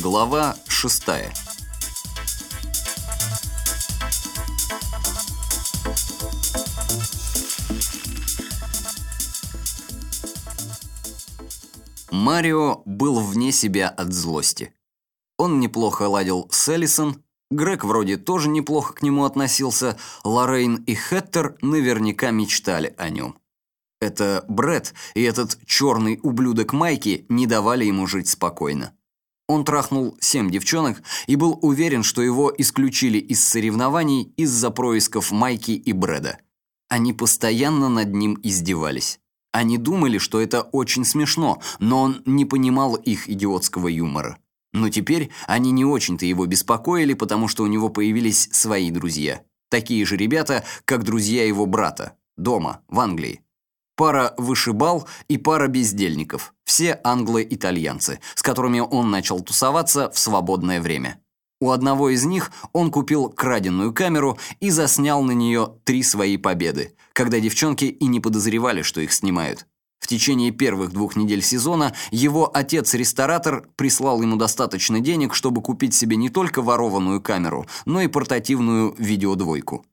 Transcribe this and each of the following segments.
Глава шестая. Марио был вне себя от злости. Он неплохо ладил с Эллисон, Грег вроде тоже неплохо к нему относился, Лоррейн и Хеттер наверняка мечтали о нем. Это Бред и этот черный ублюдок Майки не давали ему жить спокойно. Он трахнул семь девчонок и был уверен, что его исключили из соревнований из-за происков Майки и Брэда. Они постоянно над ним издевались. Они думали, что это очень смешно, но он не понимал их идиотского юмора. Но теперь они не очень-то его беспокоили, потому что у него появились свои друзья. Такие же ребята, как друзья его брата, дома, в Англии. Пара вышибал и пара бездельников, все англо-итальянцы, с которыми он начал тусоваться в свободное время. У одного из них он купил краденую камеру и заснял на нее три свои победы, когда девчонки и не подозревали, что их снимают. В течение первых двух недель сезона его отец-ресторатор прислал ему достаточно денег, чтобы купить себе не только ворованную камеру, но и портативную видеодвойку.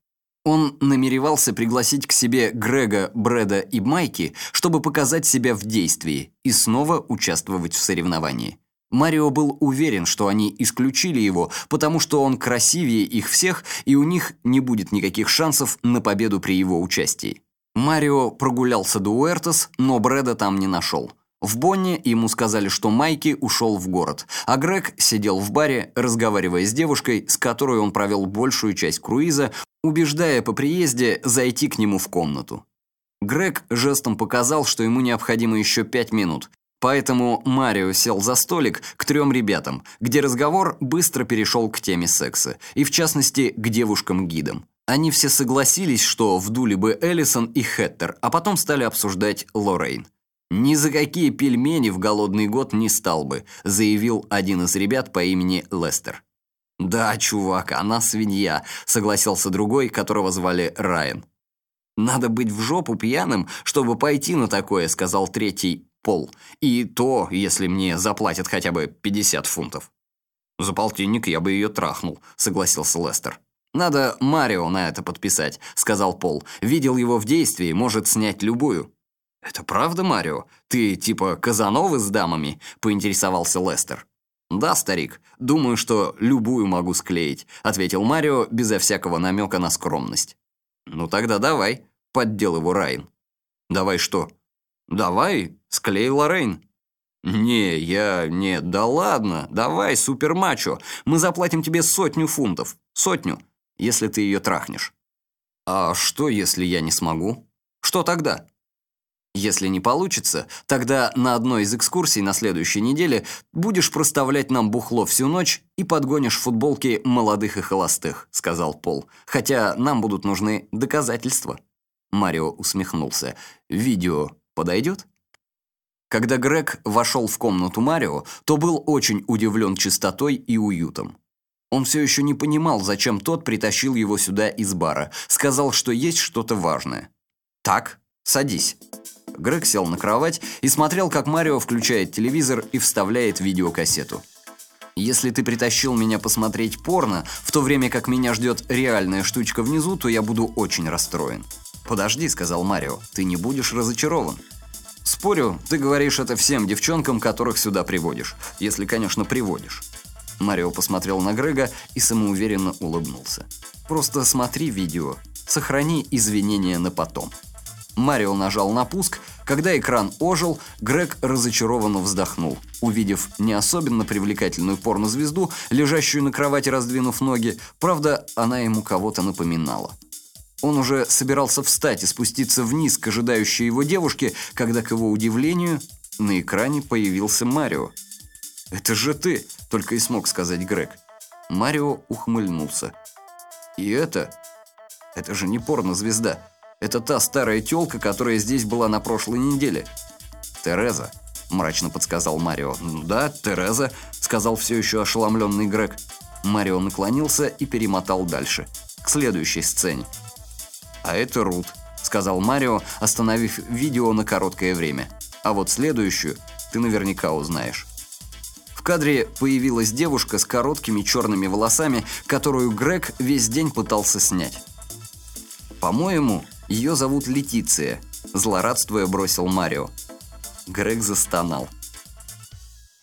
Он намеревался пригласить к себе Грега, Брэда и Майки, чтобы показать себя в действии и снова участвовать в соревновании. Марио был уверен, что они исключили его, потому что он красивее их всех, и у них не будет никаких шансов на победу при его участии. Марио прогулялся до Уэртос, но Брэда там не нашел. В Бонне ему сказали, что Майки ушел в город, а Грег сидел в баре, разговаривая с девушкой, с которой он провел большую часть круиза, убеждая по приезде зайти к нему в комнату. Грег жестом показал, что ему необходимо еще пять минут, поэтому Марио сел за столик к трем ребятам, где разговор быстро перешел к теме секса, и в частности к девушкам-гидам. Они все согласились, что вдули бы Эллисон и Хеттер, а потом стали обсуждать Лоррейн. «Ни за какие пельмени в голодный год не стал бы», заявил один из ребят по имени Лестер. «Да, чувак, она свинья», — согласился другой, которого звали Райан. «Надо быть в жопу пьяным, чтобы пойти на такое», — сказал третий Пол. «И то, если мне заплатят хотя бы 50 фунтов». «За полтинник я бы ее трахнул», — согласился Лестер. «Надо Марио на это подписать», — сказал Пол. «Видел его в действии, может снять любую». «Это правда, Марио? Ты типа Казановы с дамами?» — поинтересовался Лестер. «Да, старик, думаю, что любую могу склеить», — ответил Марио безо всякого намека на скромность. «Ну тогда давай», — поддел его Райн. «Давай что?» «Давай, склей Лоррейн». «Не, я... не, да ладно, давай, супермачо, мы заплатим тебе сотню фунтов, сотню, если ты ее трахнешь». «А что, если я не смогу? Что тогда?» Если не получится, тогда на одной из экскурсий на следующей неделе будешь проставлять нам бухло всю ночь и подгонишь футболки молодых и холостых», — сказал Пол. «Хотя нам будут нужны доказательства». Марио усмехнулся. «Видео подойдет?» Когда Грег вошел в комнату Марио, то был очень удивлен чистотой и уютом. Он все еще не понимал, зачем тот притащил его сюда из бара. Сказал, что есть что-то важное. «Так, садись». Грег сел на кровать и смотрел, как Марио включает телевизор и вставляет видеокассету. Если ты притащил меня посмотреть порно, в то время как меня ждет реальная штучка внизу, то я буду очень расстроен. «Подожди», — сказал Марио, — «ты не будешь разочарован». «Спорю, ты говоришь это всем девчонкам, которых сюда приводишь. Если, конечно, приводишь». Марио посмотрел на Грега и самоуверенно улыбнулся. «Просто смотри видео. Сохрани извинения на потом». Марио нажал на пуск. Когда экран ожил, Грег разочарованно вздохнул, увидев не особенно привлекательную порнозвезду, лежащую на кровати, раздвинув ноги. Правда, она ему кого-то напоминала. Он уже собирался встать и спуститься вниз к ожидающей его девушке, когда, к его удивлению, на экране появился Марио. «Это же ты!» – только и смог сказать Грег. Марио ухмыльнулся. «И это? Это же не порнозвезда!» Это та старая тёлка, которая здесь была на прошлой неделе. Тереза, мрачно подсказал Марио. Да, Тереза, сказал все еще ошеломленный Грег. Марио наклонился и перемотал дальше, к следующей сцене. А это Рут, сказал Марио, остановив видео на короткое время. А вот следующую ты наверняка узнаешь. В кадре появилась девушка с короткими черными волосами, которую Грег весь день пытался снять. «По-моему, ее зовут Летиция», – злорадствуя бросил Марио. Грег застонал.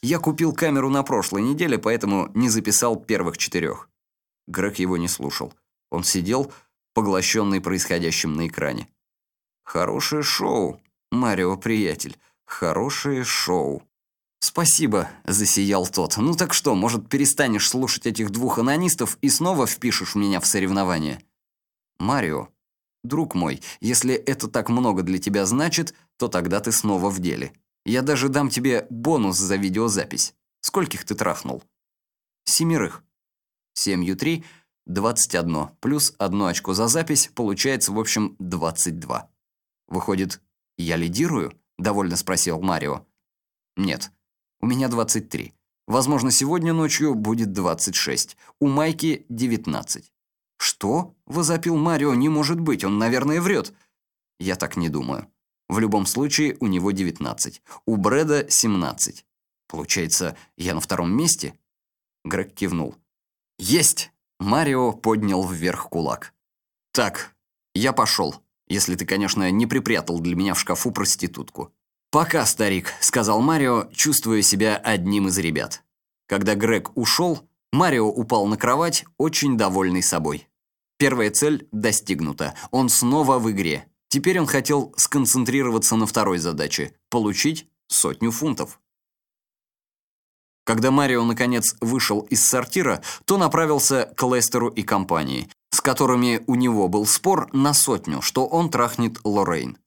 «Я купил камеру на прошлой неделе, поэтому не записал первых четырех». Грег его не слушал. Он сидел, поглощенный происходящим на экране. «Хорошее шоу, Марио, приятель, хорошее шоу». «Спасибо», – засиял тот. «Ну так что, может, перестанешь слушать этих двух анонистов и снова впишешь меня в соревнование?» «Марио, друг мой, если это так много для тебя значит, то тогда ты снова в деле. Я даже дам тебе бонус за видеозапись. Скольких ты трахнул?» «Семерых». «Семью три, двадцать одно, плюс одно очко за запись, получается, в общем, двадцать два». «Выходит, я лидирую?» – довольно спросил Марио. «Нет». У меня 23. Возможно, сегодня ночью будет 26. У Майки 19. «Что?» – возопил Марио. «Не может быть, он, наверное, врет». Я так не думаю. В любом случае, у него 19. У Брэда 17. Получается, я на втором месте? Грег кивнул. «Есть!» Марио поднял вверх кулак. «Так, я пошел, если ты, конечно, не припрятал для меня в шкафу проститутку». «Пока, старик», — сказал Марио, чувствуя себя одним из ребят. Когда Грег ушел, Марио упал на кровать, очень довольный собой. Первая цель достигнута. Он снова в игре. Теперь он хотел сконцентрироваться на второй задаче – получить сотню фунтов. Когда Марио, наконец, вышел из сортира, то направился к Лестеру и компании, с которыми у него был спор на сотню, что он трахнет Лоррейн.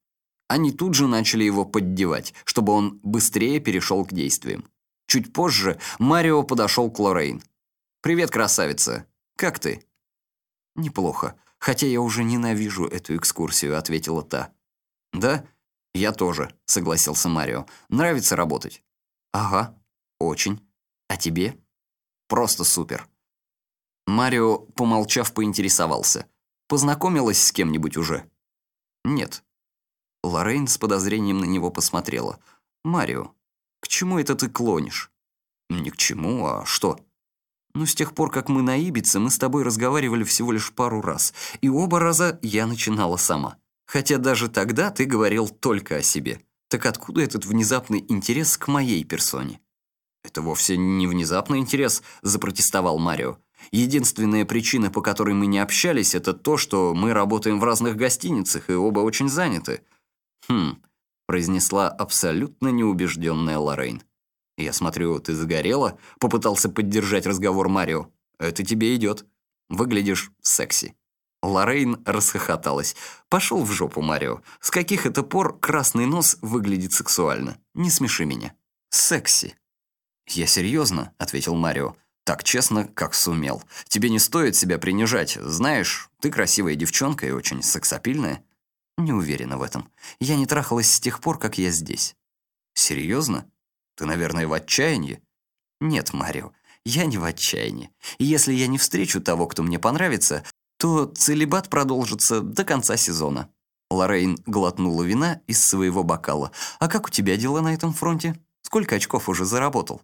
Они тут же начали его поддевать, чтобы он быстрее перешел к действиям. Чуть позже Марио подошел к Лоррейн. «Привет, красавица. Как ты?» «Неплохо, хотя я уже ненавижу эту экскурсию», — ответила та. «Да? Я тоже», — согласился Марио. «Нравится работать?» «Ага, очень. А тебе?» «Просто супер». Марио, помолчав, поинтересовался. «Познакомилась с кем-нибудь уже?» «Нет, Лоррейн с подозрением на него посмотрела. «Марио, к чему это ты клонишь?» «Ни к чему, а что?» «Ну, с тех пор, как мы на Ибице, мы с тобой разговаривали всего лишь пару раз, и оба раза я начинала сама. Хотя даже тогда ты говорил только о себе. Так откуда этот внезапный интерес к моей персоне?» «Это вовсе не внезапный интерес», — запротестовал Марио. «Единственная причина, по которой мы не общались, это то, что мы работаем в разных гостиницах и оба очень заняты. «Хм», — произнесла абсолютно неубежденная Лоррейн. «Я смотрю, ты загорела?» — попытался поддержать разговор Марио. «Это тебе идет. Выглядишь секси». Лоррейн расхохоталась. «Пошел в жопу, Марио. С каких это пор красный нос выглядит сексуально? Не смеши меня». «Секси». «Я серьезно», — ответил Марио. «Так честно, как сумел. Тебе не стоит себя принижать. Знаешь, ты красивая девчонка и очень сексапильная». Не уверена в этом. Я не трахалась с тех пор, как я здесь. Серьезно? Ты, наверное, в отчаянии? Нет, Марио, я не в отчаянии. И если я не встречу того, кто мне понравится, то целебат продолжится до конца сезона. Лоррейн глотнула вина из своего бокала. «А как у тебя дела на этом фронте? Сколько очков уже заработал?»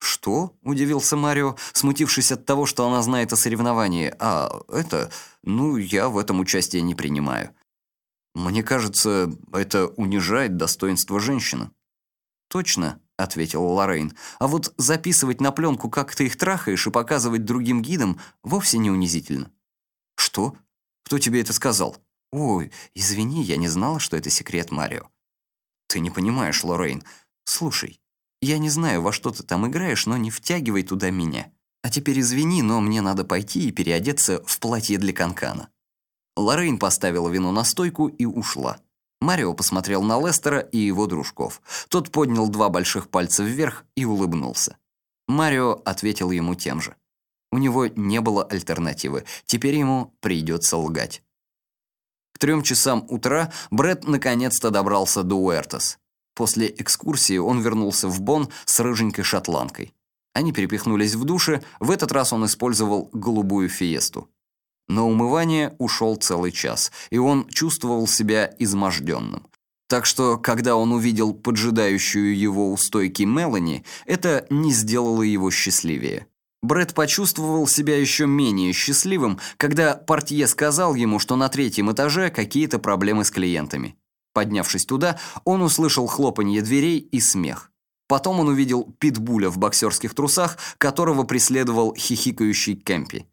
«Что?» – удивился Марио, смутившись от того, что она знает о соревновании. «А, это... Ну, я в этом участие не принимаю. Мне кажется, это унижает достоинство женщины. Точно, ответила Лоррейн. А вот записывать на пленку, как ты их трахаешь, и показывать другим гидам вовсе не унизительно. Что? Кто тебе это сказал? Ой, извини, я не знала, что это секрет Марио. Ты не понимаешь, Лоррейн. Слушай, я не знаю, во что ты там играешь, но не втягивай туда меня. А теперь извини, но мне надо пойти и переодеться в платье для канкана. Лоррейн поставила вино на стойку и ушла. Марио посмотрел на Лестера и его дружков. Тот поднял два больших пальца вверх и улыбнулся. Марио ответил ему тем же. У него не было альтернативы. Теперь ему придется лгать. К трем часам утра Бред наконец-то добрался до Уэртос. После экскурсии он вернулся в Бон с рыженькой шотландкой. Они перепихнулись в душе, в этот раз он использовал голубую фиесту. На умывание ушел целый час, и он чувствовал себя изможденным. Так что, когда он увидел поджидающую его у стойки Мелани, это не сделало его счастливее. Брэд почувствовал себя еще менее счастливым, когда портье сказал ему, что на третьем этаже какие-то проблемы с клиентами. Поднявшись туда, он услышал хлопанье дверей и смех. Потом он увидел питбуля в боксерских трусах, которого преследовал хихикающий Кэмпи.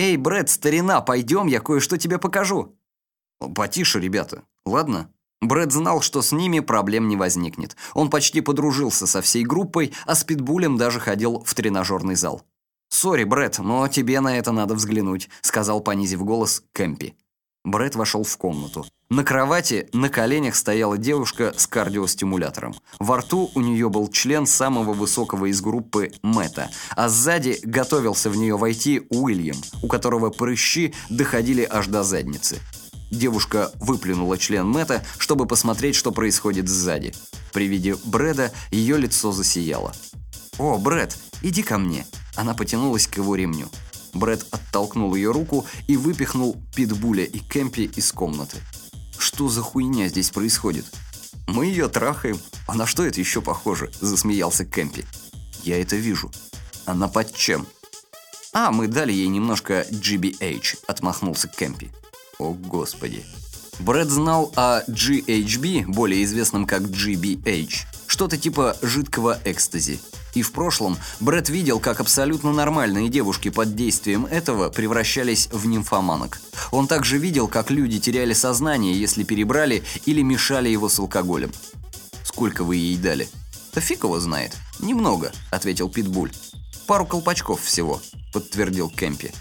«Эй, Брэд, старина, пойдем, я кое-что тебе покажу». «Потише, ребята, ладно?» Брэд знал, что с ними проблем не возникнет. Он почти подружился со всей группой, а с Питбулем даже ходил в тренажерный зал. «Sorry, Брэд, но тебе на это надо взглянуть», — сказал, понизив голос, Кэмпи. Брэд вошел в комнату. На кровати на коленях стояла девушка с кардиостимулятором. Во рту у нее был член самого высокого из группы Мэтта, а сзади готовился в нее войти Уильям, у которого прыщи доходили аж до задницы. Девушка выплюнула член Мэтта, чтобы посмотреть, что происходит сзади. При виде Брэда ее лицо засияло. «О, Брэд, иди ко мне!» Она потянулась к его ремню. Брэд оттолкнул ее руку и выпихнул Питбуля и Кэмпи из комнаты. «Что за хуйня здесь происходит?» «Мы ее трахаем. А на что это еще похоже?» – засмеялся Кэмпи. «Я это вижу. Она под чем?» «А, мы дали ей немножко GBH», – отмахнулся Кэмпи. О, Господи. Брэд знал о GHB, более известном как GBH, что-то типа жидкого экстази. И в прошлом Брэд видел, как абсолютно нормальные девушки под действием этого превращались в нимфоманок. Он также видел, как люди теряли сознание, если перебрали или мешали его с алкоголем. «Сколько вы ей дали?» «Да фиг его знает. Немного», — ответил Питбуль. «Пару колпачков всего», — подтвердил Кэмпи.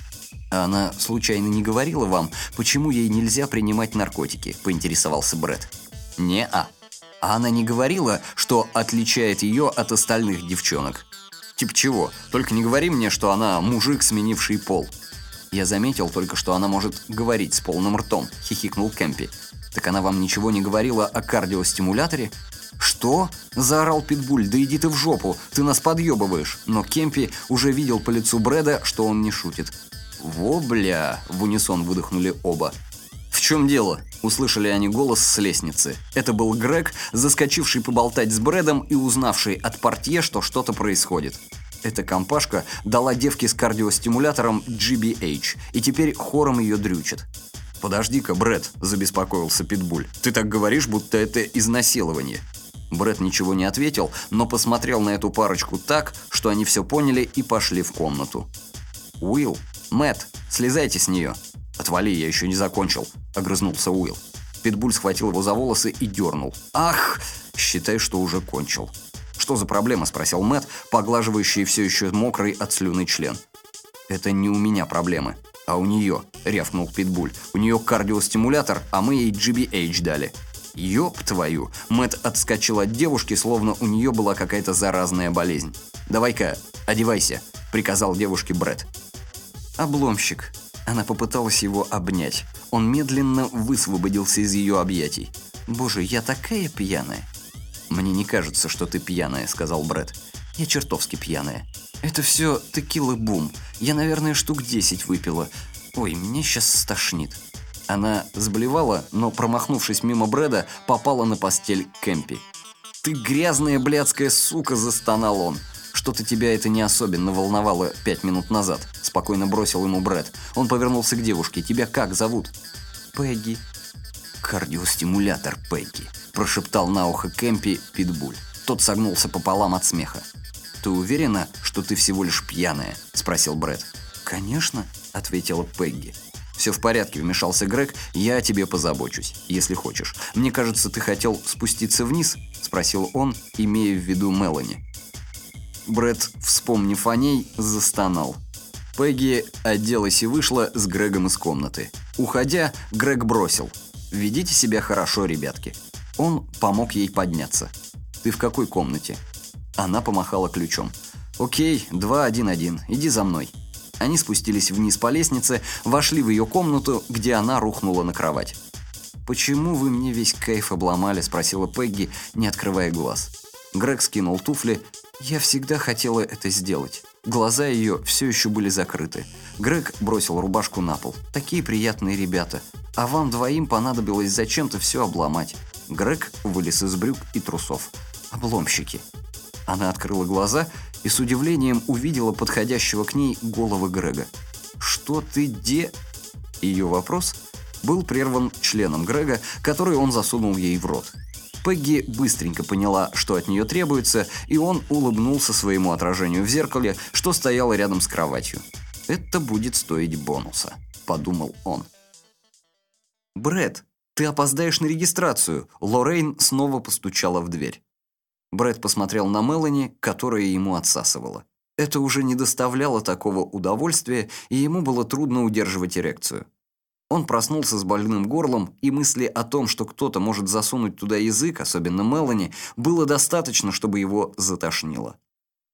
А она случайно не говорила вам, почему ей нельзя принимать наркотики?» – поинтересовался Брэд. «Не-а. А она не говорила, что отличает ее от остальных девчонок?» «Тип чего? Только не говори мне, что она мужик, сменивший пол». «Я заметил только, что она может говорить с полным ртом», – хихикнул Кэмпи. «Так она вам ничего не говорила о кардиостимуляторе?» «Что?» – заорал Питбуль. «Да иди ты в жопу, ты нас подъебываешь!» Но Кемпи уже видел по лицу Брэда, что он не шутит. «Во, бля!» – в унисон выдохнули оба. «В чем дело?» – услышали они голос с лестницы. Это был Грег, заскочивший поболтать с Брэдом и узнавший от портье, что что-то происходит. Эта компашка дала девке с кардиостимулятором GBH, и теперь хором ее дрючит. «Подожди-ка, Брэд», – забеспокоился Питбуль. «Ты так говоришь, будто это изнасилование». Брэд ничего не ответил, но посмотрел на эту парочку так, что они все поняли и пошли в комнату. Уилл Мэт, слезайте с нее!» «Отвали, я еще не закончил», — огрызнулся Уилл. Питбуль схватил его за волосы и дернул. «Ах! Считай, что уже кончил». «Что за проблема?» – спросил Мэт, поглаживающий все еще мокрый от слюны член. «Это не у меня проблемы, а у нее», – рявкнул Питбуль. «У нее кардиостимулятор, а мы ей GBH дали». «Ёб твою!» Мэт отскочил от девушки, словно у нее была какая-то заразная болезнь. «Давай-ка, одевайся», – приказал девушке Брэд. «Обломщик». Она попыталась его обнять. Он медленно высвободился из ее объятий. «Боже, я такая пьяная!» «Мне не кажется, что ты пьяная», — сказал Брэд. «Я чертовски пьяная. Это все текила-бум. Я, наверное, штук десять выпила. Ой, меня сейчас стошнит». Она сблевала, но, промахнувшись мимо Брэда, попала на постель Кэмпи. «Ты грязная блядская сука!» – застонал он. Что-то тебя это не особенно волновало пять минут назад», – спокойно бросил ему Брэд. Он повернулся к девушке. «Тебя как зовут?» «Пегги». «Кардиостимулятор Пегги», – прошептал на ухо Кэмпи Питбуль. Тот согнулся пополам от смеха. «Ты уверена, что ты всего лишь пьяная?» – спросил Брэд. «Конечно», – ответила Пегги. «Все в порядке», – вмешался Грег. «Я о тебе позабочусь, если хочешь. Мне кажется, ты хотел спуститься вниз?» – спросил он, имея в виду Мелани. Брэд, вспомнив о ней, застонал. Пегги оделась и вышла с Грегом из комнаты. Уходя, Грег бросил. «Ведите себя хорошо, ребятки». Он помог ей подняться. «Ты в какой комнате?» Она помахала ключом. «Окей, 211, иди за мной». Они спустились вниз по лестнице, вошли в ее комнату, где она рухнула на кровать. «Почему вы мне весь кайф обломали?» – спросила Пегги, не открывая глаз. Грег скинул туфли, я всегда хотела это сделать. Глаза ее все еще были закрыты. Грег бросил рубашку на пол. Такие приятные ребята. А вам двоим понадобилось зачем-то все обломать. Грег вылез из брюк и трусов. Обломщики. Она открыла глаза и с удивлением увидела подходящего к ней головы Грега. «Что ты де...» Ее вопрос был прерван членом Грега, который он засунул ей в рот. Пегги быстренько поняла, что от нее требуется, и он улыбнулся своему отражению в зеркале, что стояло рядом с кроватью. «Это будет стоить бонуса», — подумал он. «Брэд, ты опоздаешь на регистрацию!» Лоррейн снова постучала в дверь. Брэд посмотрел на Мелани, которая ему отсасывала. Это уже не доставляло такого удовольствия, и ему было трудно удерживать эрекцию. Он проснулся с больным горлом, и мысли о том, что кто-то может засунуть туда язык, особенно Мелани, было достаточно, чтобы его затошнило.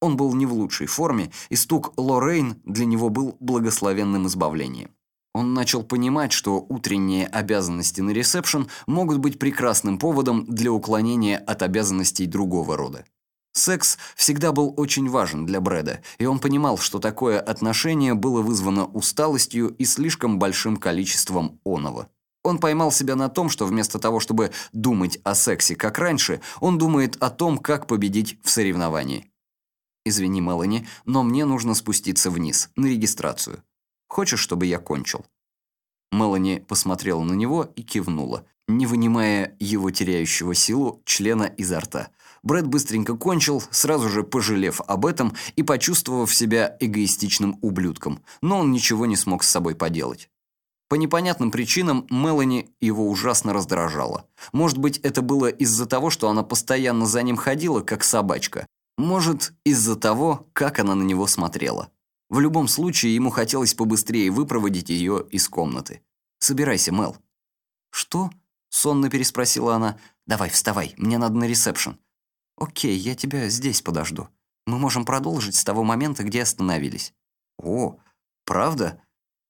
Он был не в лучшей форме, и стук Лоррейн для него был благословенным избавлением. Он начал понимать, что утренние обязанности на ресепшн могут быть прекрасным поводом для уклонения от обязанностей другого рода. Секс всегда был очень важен для Брэда, и он понимал, что такое отношение было вызвано усталостью и слишком большим количеством оного. Он поймал себя на том, что вместо того, чтобы думать о сексе как раньше, он думает о том, как победить в соревновании. «Извини, Мелани, но мне нужно спуститься вниз, на регистрацию. Хочешь, чтобы я кончил?» Мелани посмотрела на него и кивнула, не вынимая его теряющего силу члена изо рта – Брэд быстренько кончил, сразу же пожалев об этом и почувствовав себя эгоистичным ублюдком, но он ничего не смог с собой поделать. По непонятным причинам Мелани его ужасно раздражала. Может быть, это было из-за того, что она постоянно за ним ходила, как собачка. Может, из-за того, как она на него смотрела. В любом случае, ему хотелось побыстрее выпроводить ее из комнаты. «Собирайся, Мел». «Что?» – сонно переспросила она. «Давай, вставай, мне надо на ресепшн». «Окей, я тебя здесь подожду. Мы можем продолжить с того момента, где остановились». «О, правда?»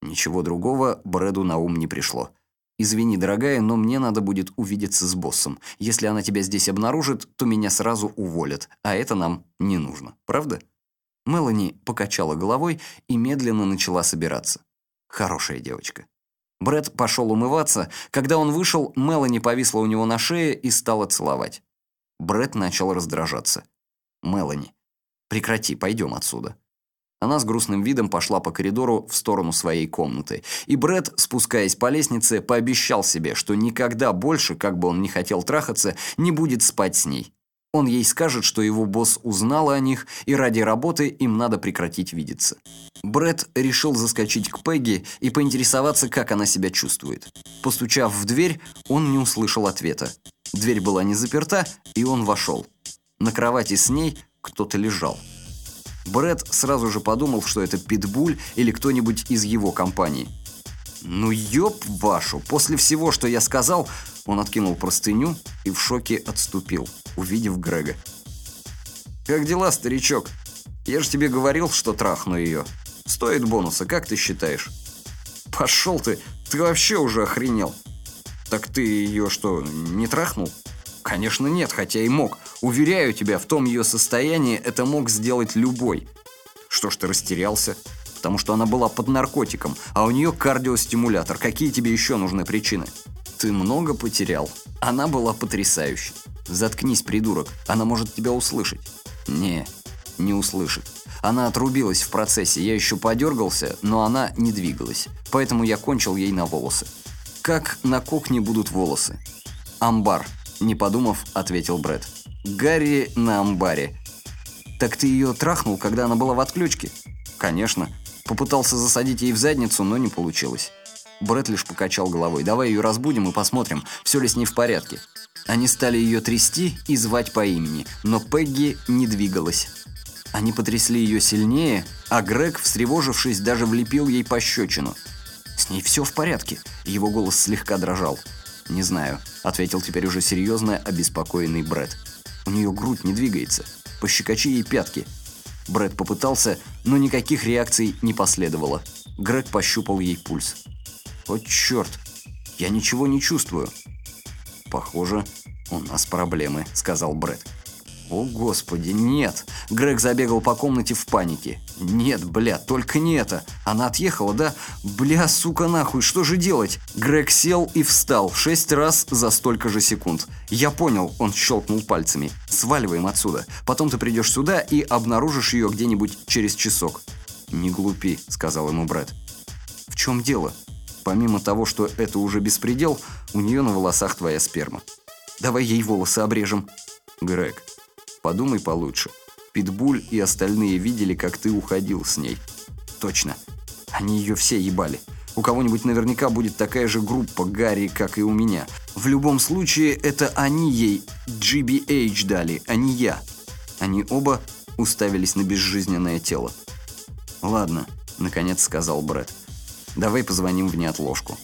Ничего другого Брэду на ум не пришло. «Извини, дорогая, но мне надо будет увидеться с боссом. Если она тебя здесь обнаружит, то меня сразу уволят, а это нам не нужно. Правда?» Мелани покачала головой и медленно начала собираться. Хорошая девочка. Брэд пошел умываться. Когда он вышел, Мелани повисла у него на шее и стала целовать. Бред начал раздражаться. «Мелани, прекрати, пойдем отсюда». Она с грустным видом пошла по коридору в сторону своей комнаты. И Бред, спускаясь по лестнице, пообещал себе, что никогда больше, как бы он ни хотел трахаться, не будет спать с ней. Он ей скажет, что его босс узнал о них, и ради работы им надо прекратить видеться. Бред решил заскочить к Пегги и поинтересоваться, как она себя чувствует. Постучав в дверь, он не услышал ответа. Дверь была не заперта, и он вошел. На кровати с ней кто-то лежал. Брэд сразу же подумал, что это Питбуль или кто-нибудь из его компании. «Ну ёб вашу! После всего, что я сказал...» Он откинул простыню и в шоке отступил, увидев Грега. «Как дела, старичок? Я же тебе говорил, что трахну ее. Стоит бонуса, как ты считаешь?» «Пошел ты! Ты вообще уже охренел!» «Так ты ее что, не трахнул?» «Конечно нет, хотя и мог. Уверяю тебя, в том ее состоянии это мог сделать любой». «Что ж ты растерялся?» «Потому что она была под наркотиком, а у нее кардиостимулятор. Какие тебе еще нужны причины?» «Ты много потерял. Она была потрясающей. Заткнись, придурок, она может тебя услышать». «Не, не услышит. Она отрубилась в процессе, я еще подергался, но она не двигалась, поэтому я кончил ей на волосы. Как на кухне будут волосы? Амбар, не подумав, ответил Брэд. Гарри на амбаре. Так ты ее трахнул, когда она была в отключке? Конечно. Попытался засадить ей в задницу, но не получилось. Брэд лишь покачал головой. «Давай ее разбудим и посмотрим, все ли с ней в порядке». Они стали ее трясти и звать по имени, но Пегги не двигалась. Они потрясли ее сильнее, а Грег, встревожившись, даже влепил ей пощечину – «С ней все в порядке?» Его голос слегка дрожал. «Не знаю», — ответил теперь уже серьезно обеспокоенный Бред. «У нее грудь не двигается. Пощекочи ей пятки». Бред попытался, но никаких реакций не последовало. Грег пощупал ей пульс. «О, черт! Я ничего не чувствую». «Похоже, у нас проблемы», — сказал Бред. О, господи, нет. Грег забегал по комнате в панике. Нет, бля, только не это. Она отъехала, да? Бля, сука, нахуй, что же делать? Грег сел и встал шесть раз за столько же секунд. Я понял, он щелкнул пальцами. Сваливаем отсюда. Потом ты придешь сюда и обнаружишь ее где-нибудь через часок. Не глупи, сказал ему Брэд. В чем дело? Помимо того, что это уже беспредел, у нее на волосах твоя сперма. Давай ей волосы обрежем. Грег, подумай получше. Питбуль и остальные видели, как ты уходил с ней. Точно. Они ее все ебали. У кого-нибудь наверняка будет такая же группа Гарри, как и у меня. В любом случае, это они ей GBH дали, а не я. Они оба уставились на безжизненное тело. «Ладно», — наконец сказал Брэд. Давай позвоним в неотложку».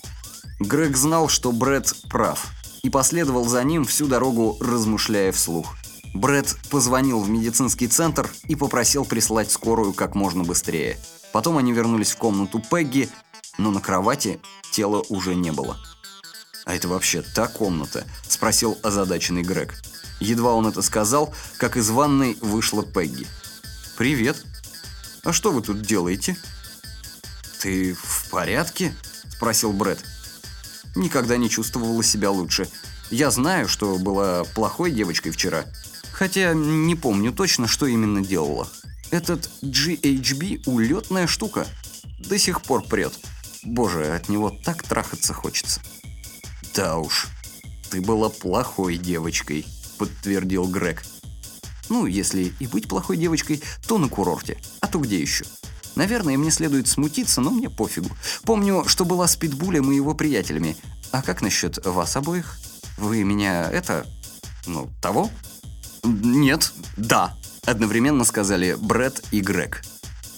Грег знал, что Брэд прав, и последовал за ним всю дорогу, размышляя вслух. Брэд позвонил в медицинский центр и попросил прислать скорую как можно быстрее. Потом они вернулись в комнату Пегги, но на кровати тела уже не было. «А это вообще та комната?» – спросил озадаченный Грег. Едва он это сказал, как из ванной вышла Пегги. «Привет. А что вы тут делаете?» «Ты в порядке?» – спросил Брэд. Никогда не чувствовала себя лучше. Я знаю, что была плохой девочкой вчера, хотя не помню точно, что именно делала. Этот GHB – улетная штука. До сих пор прет. Боже, от него так трахаться хочется. Да уж, ты была плохой девочкой, подтвердил Грег. Ну, если и быть плохой девочкой, то на курорте. А то где еще? Наверное, мне следует смутиться, но мне пофигу. Помню, что была с Питбулем и его приятелями. А как насчет вас обоих? Вы меня это... ну, того? Нет, да. Одновременно сказали Брэд и Грег.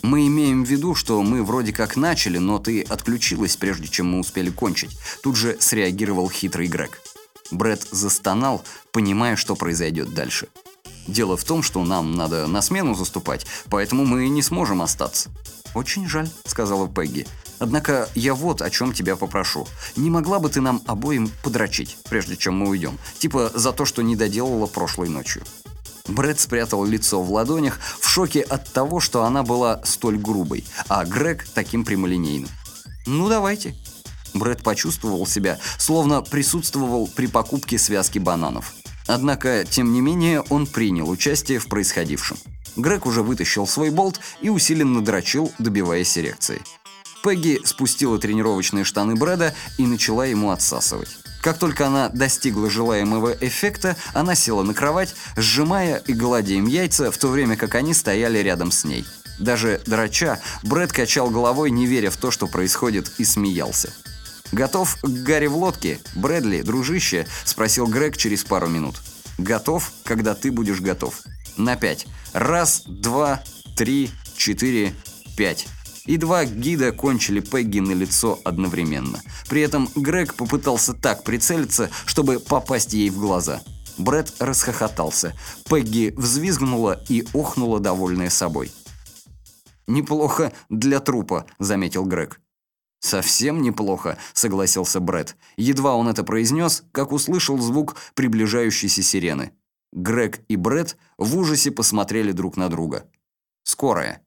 Мы имеем в виду, что мы вроде как начали, но ты отключилась, прежде чем мы успели кончить. Тут же среагировал хитрый Грег. Брэд застонал, понимая, что произойдет дальше. Дело в том, что нам надо на смену заступать, поэтому мы не сможем остаться. «Очень жаль», — сказала Пегги. «Однако я вот о чем тебя попрошу. Не могла бы ты нам обоим подрочить, прежде чем мы уйдем? Типа за то, что не доделала прошлой ночью». Брэд спрятал лицо в ладонях в шоке от того, что она была столь грубой, а Грег таким прямолинейным. «Ну, давайте». Брэд почувствовал себя, словно присутствовал при покупке связки бананов. Однако, тем не менее, он принял участие в происходившем. Грег уже вытащил свой болт и усиленно дрочил, добиваясь эрекции. Пегги спустила тренировочные штаны Брэда и начала ему отсасывать. Как только она достигла желаемого эффекта, она села на кровать, сжимая и гладя им яйца, в то время как они стояли рядом с ней. Даже драча, Брэд качал головой, не веря в то, что происходит, и смеялся. «Готов к Гарри в лодке? Брэдли, дружище?» – спросил Грег через пару минут. «Готов, когда ты будешь готов. На пять. Раз, два, три, четыре, пять». И два гида кончили Пегги на лицо одновременно. При этом Грег попытался так прицелиться, чтобы попасть ей в глаза. Брэд расхохотался. Пегги взвизгнула и охнула, довольная собой. «Неплохо для трупа», — заметил Грег. «Совсем неплохо», — согласился Брэд. Едва он это произнес, как услышал звук приближающейся сирены. Грег и Брэд в ужасе посмотрели друг на друга. «Скорая»,